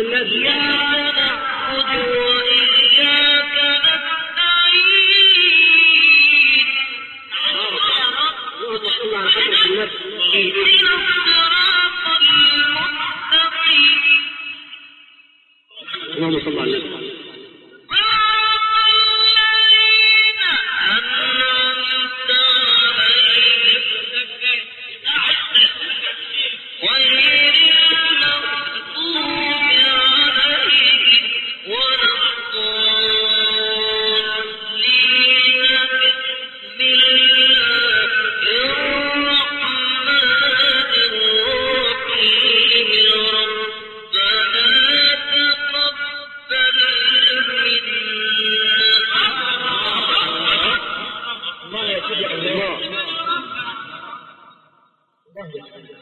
الناس يا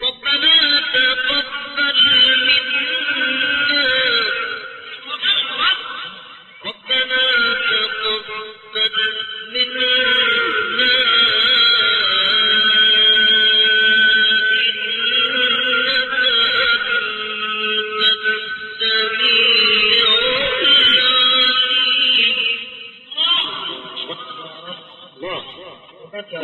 تو بنا Gracias.